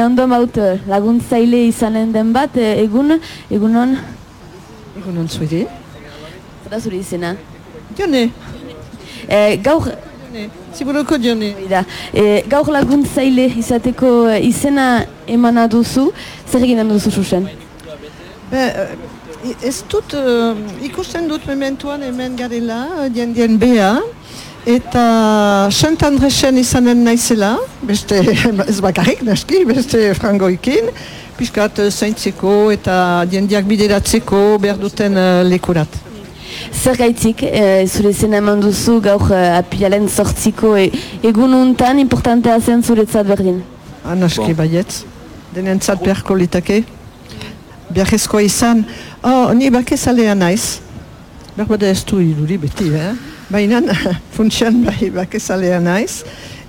Ondo maut laguntzaile izanen den bat, e, egun, egunon, Egunon zuiri. zara zure izena. Jone, E, gaur, Jone, ziburuko Jone. e, gaur laguntzaile izateko izena emana duzu, zer eginen duzu susen? Be, eh, ez dut, eh, ikusten dut mementuan hemen garela, jendien bea, eta Sant Andresen izanen naizela, beste ez bakarrik naski, beste frangoikin, piskat eh, zaintzeko eta jendiak bideratzeko behar duten eh, lekurat. Zer gaitzik, e, zure izena eman duzu gaur e, apilalen sortziko e, egun untan importantea zen zuretzat berdin. Anaski baietz, denentzat beharko litake. Beharrezkoa izan, oh, ni bakezalea naiz. Berbada ez du iruri beti, eh? Baina funtsian bai bakezalea naiz.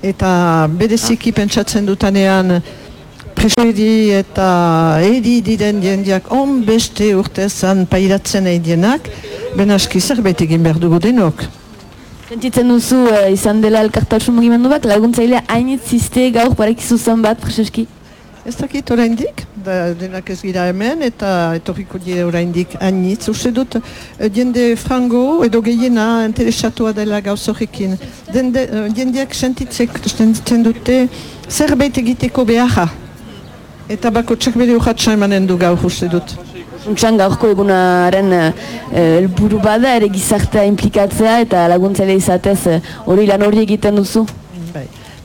Eta bereziki pentsatzen dutanean presoedi eta edi diren jendiak on beste urtezan pairatzen eidienak, benaski zerbait egin behar dugu denok. Sentitzen duzu e, izan dela elkartasun mugimendu bat, laguntzailea hainitz ziste gaur parekizu zen bat, preseski? Ez dakit oraindik, da, denak ez gira hemen, eta etorriko dire oraindik hainitz. Uste dut, eh, jende frango edo gehiena interesatua dela gauz horrekin. Dende, eh, jendeak sentitzek, sentitzen dute zerbait egiteko beharra. Eta bako txak bere urratxa emanen du gaur uste dut. Untxan gaurko egunaren e, helburu bada ere gizartea implikatzea eta laguntzaile izatez e, hori lan hori egiten duzu.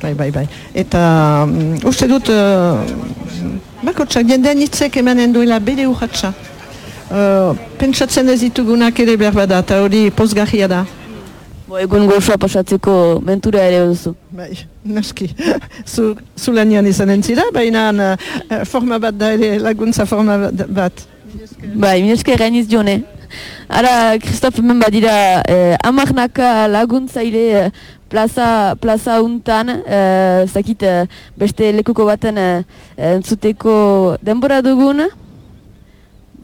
Bai, bai, bai. Eta mm, uste dut, uh, bako txak jendean hitzek emanen duela bere urratxa. Uh, pentsatzen ez ditugunak ere behar bada, eta hori pozgarria da. Bo, egun gozoa pasatzeko mentura ere duzu. Bai, naski. Zu, zu lanian izanen zira, baina uh, forma bat da ere laguntza forma bat- bat. Bai, mineske gainiz jone. Ara, Kristof, hemen badira, eh, amarnaka laguntzaile eh, plaza, plaza untan, eh, zakit, eh, beste lekuko baten eh, entzuteko denbora dugun,